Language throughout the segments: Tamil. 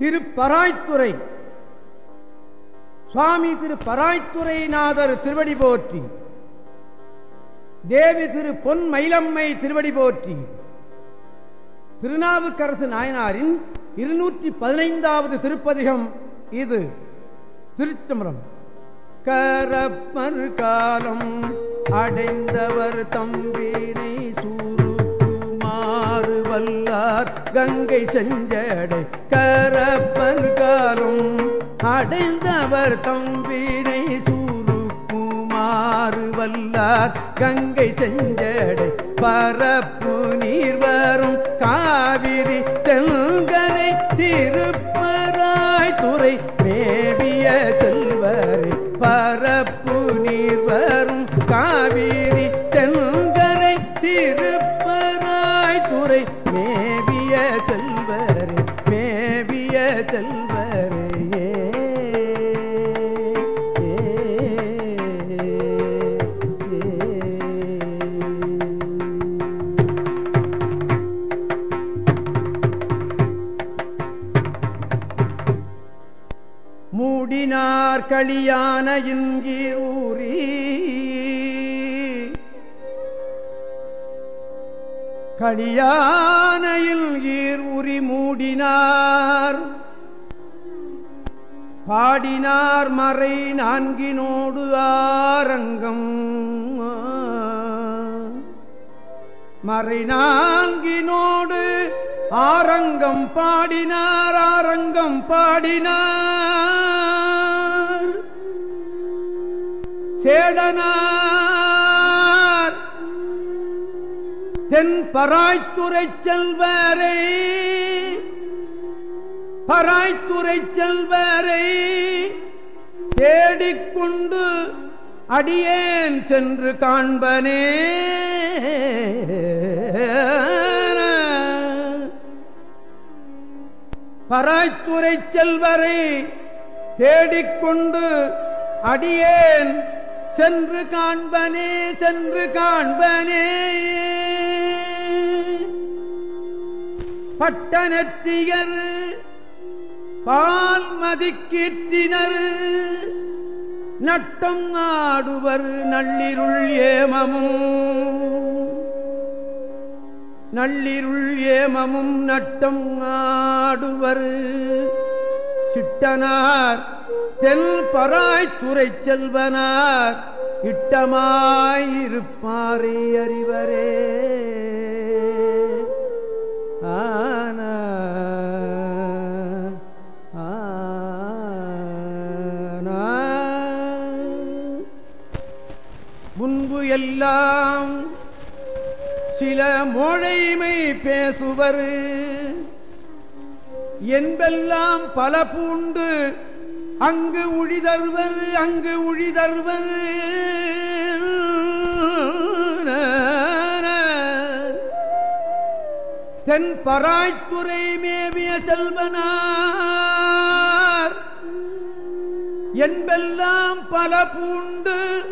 திருப்பராய்த்துறை. சுவாமி திரு பராய்த்துறைநாதர் திருவடி போற்றி. தேவி திரு பொன் மயிலம்மை திருவடி போற்றி. திருநாவுக்கரசு நாயனாரின் இருநூற்றி பதினைந்தாவது திருப்பதிகம் இது. திருச்சிதம்பரம் கரப்பர் காலம் அடைந்தவர் தம்பினை சூ வல்லார் கங்கை செஞ்சடை கரப்பன் காலும் அடைந்தவர் தம்பினை சூருக்குமாறு வல்லார் கங்கை செஞ்சடை பரப்பு நீர் வரும் காவிரி தென்கரை திருப்பி மூடினார் களியான இன்கீர் களியானையில் ஈர் உரி மூடினார். பாடினார் மறை நான்கினோடு ஆரங்கம். மறை நான்கினோடு ஆரங்கம் பாடினார் ஆரங்கம் பாடினார். சேடனார் தென் பராய்த்துறை செல்வரை. பராய்த்துறை செல்வரை தேடிக்கொண்டு அடியேன் சென்று காண்பனே. பராய்த்துறை செல்வரை தேடிக்கொண்டு அடியேன் சென்று காண்பனே சென்று காண்பனே. பட்டனற்றியர் பால்மதி கீற்றினர் நட்டம் ஆடுவர் நள்ளிருள் ஏமமும். நள்ளிருள் ஏமமும் நட்டம் ஆடுவர். சிட்டனார் தெல் பராய்த்துறை செல்வனார். இட்டமாயிருப்பாரை அறிவரே. ஆ. முன்பு எல்லாம் சில மோழைமை பேசுவர். என்பெல்லாம் பல பூண்டு அங்கு உழிதர்வர் அங்கு உழிதர்வர். தென் பராய்த்துறை மேவிய செல்வனார். என்பெல்லாம் பல பூண்டு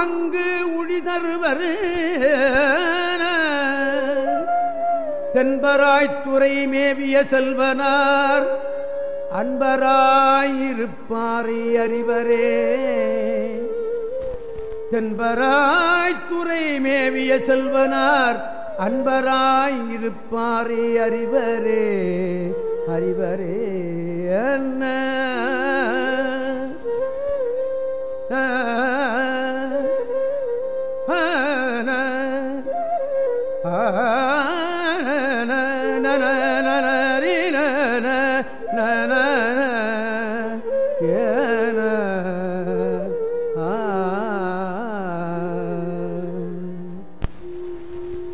அங்கு உழிதருவர் தென்பராய்த்துறை மேவிய செல்வனார் அன்பராயிருப்பாரை அறிவரே. தென்பராய்த்துறை மேவிய செல்வனார் அன்பராயிருப்பாரே அறிவரே. அறிவரே என்ன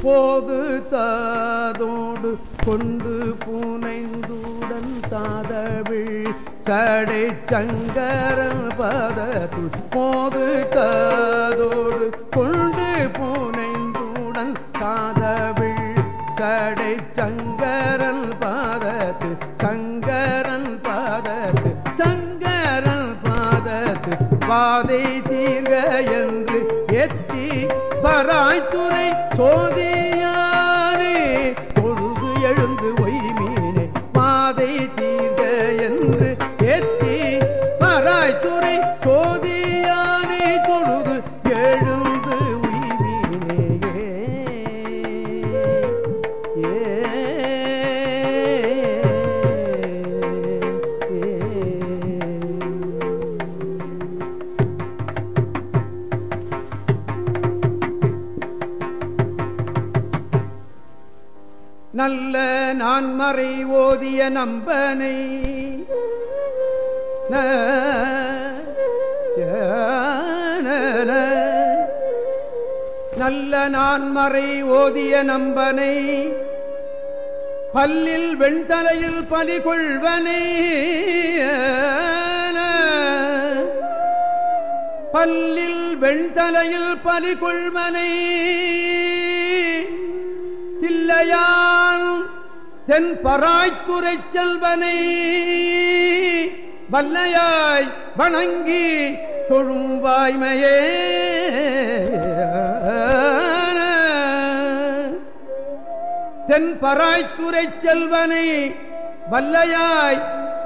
போது தாதோடு கொண்டு புனைந்துடன் தாதவிழ் சடை சங்கரன் பதத்துள் போது தாதோடு கொண்டு பூனைந்துடன் காதவிழ் சடை சங்கரன் பாதத்து சங்கரன் பாதத்து சங்கரன் பாதத்து. பாதை தீர்க என்று எத்தி பராய்த்துறை சோதியாரே பொழுது எழுந்து நான்மறை ஓதிய நம்பனை நல்ல நான்மறை ஓதிய நம்பனை பல்லில் வெண்தலையில் பலி கொள்வனை பல்லில் வெண்தலையில் பலி கொள்வனை தில்லையான் தென் பராய்த்துறை செல்வனை வல்லையாய் வணங்கி தொழும் வாய்மையே. தென் பராய்த்துறை செல்வனை வல்லையாய்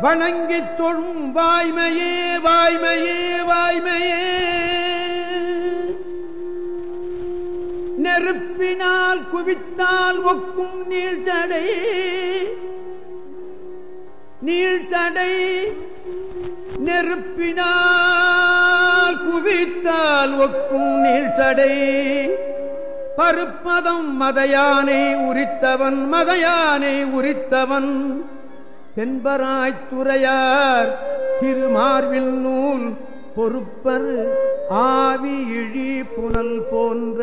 வணங்கி தொழும் வாய்மையே வாய்மையே வாய்மையே. நெருப்பினால் குவித்தால் ஒக்கும் நீழ்ச்சடை நீழ்ச்சடை நெருப்பினால் குவித்தால் ஒக்கும் நீழ்ச்சடை பருப்பதம் மதையானை உரித்தவன் மதையானை உரித்தவன். தென்பராய்த்துறையார் திருமார்வில் நூல் பொறுப்பரு ஆவி இழி புனல் போன்ற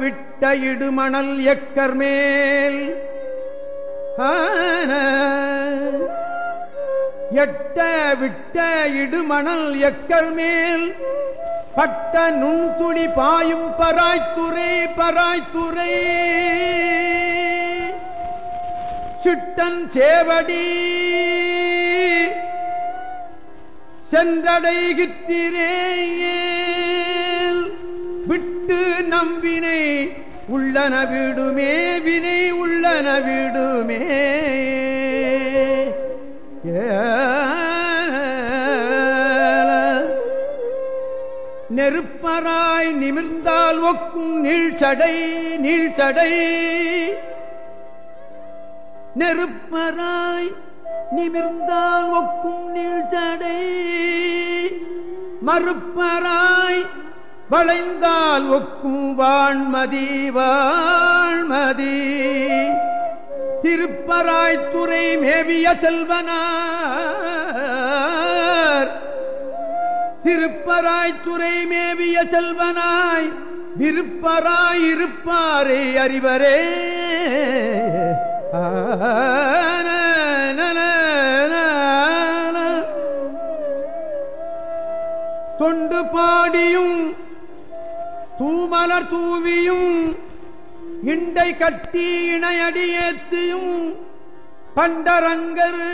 விட்ட இடுமணல் எக்கர் மேல். எட்ட விட்ட இடுமணல் எக்கர் மேல். பட்ட நுண்துளி பாயும் பராய்த்துறை பராய்த்துறை சிட்டன் சேவடி சென்றடைகிற்றேன் விட்டு நம்பி உள்ளன விடுமே வினை உள்ளன விடுமே. நெருப்பராய் நிமிர்ந்தால் ஒக்கும் நீழ்ச்சடை நீழ்ச்சடை நெருப்பராய் நிமிர்ந்தால் ஒக்கும் நீழ்ச்சடை மறுப்பராய் வளைந்தால் ஒக்கும் வான்மதி வாழ்மதி திருப்பராய்த்துறை மேவிய செல்வனார். திருப்பராய்த்துறை மேவிய செல்வனாய் விருப்பராயிருப்பாரே அறிவரே. தொண்டு பாடியும் தூமலர் தூவியும் இண்டை கட்டி இணையடியேத்தியும் பண்டரங்கரு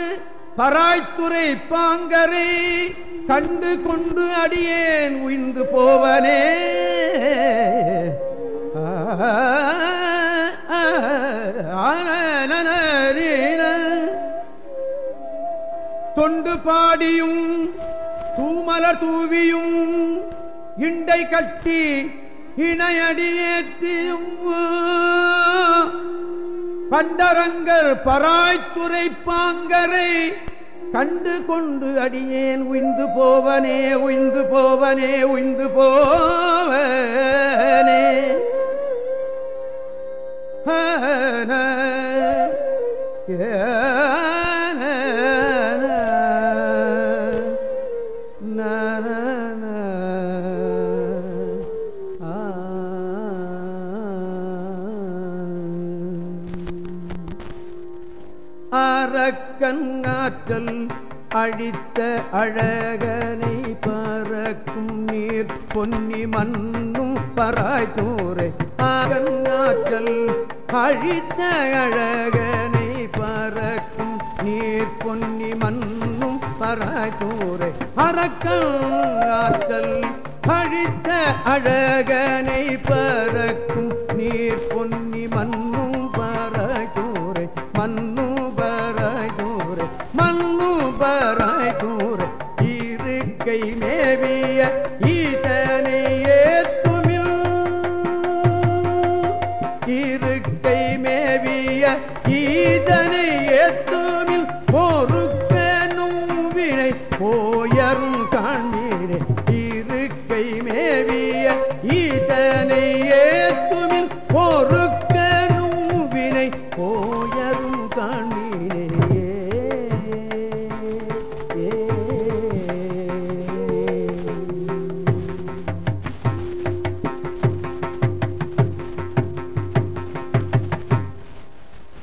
பராய்த்துறை பாங்கரை கண்டு கொண்டு அடியேன் உயிர்ந்து போவனே. தொண்டு பாடியும் தூமலர் தூவியும் இண்டை கட்டி இணையடியேத்தியும் பண்டரங்கர் பராய்த்துறை பாங்கரை கண்டு கொண்டு அடியேன் உய்ந்து போவனே உய்ந்து போவனே உய்ந்து போவனே. ஏ அரக்கங்காற்றல் அழித்த அழகனை பறக்கும் நீர் பொன்னி மண்ணும் பராய்த்தூரை அகங்காற்றல் அழித்த அழகனை பறக்கும் நீர் பொன்னி மண்ணும் பராய்த்தூரை அறக்கங்காற்றல் அழித்த அழகனை பறக்கும் நீர் பொன்னி மண்ணும் பராய்த்தூரை மண்ணும் பராய் தூர இருக்கை மேவிய ஈதனையே துமில். இருக்கை மேவிய ஈதனை ஏத்துமில் பொறுக்கனும் வினை போயரும் காண்பீரே இருக்கை மேவிய ஈதனை